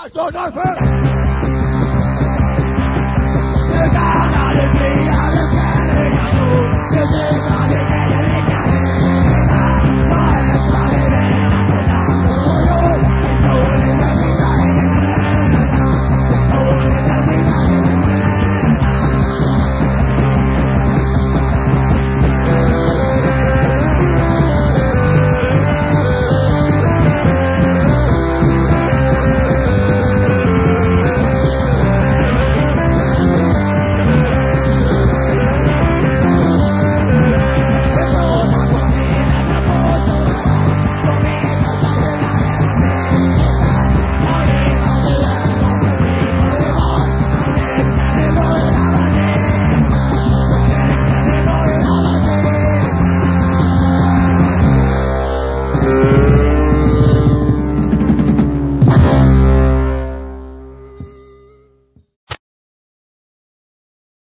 I saw no first.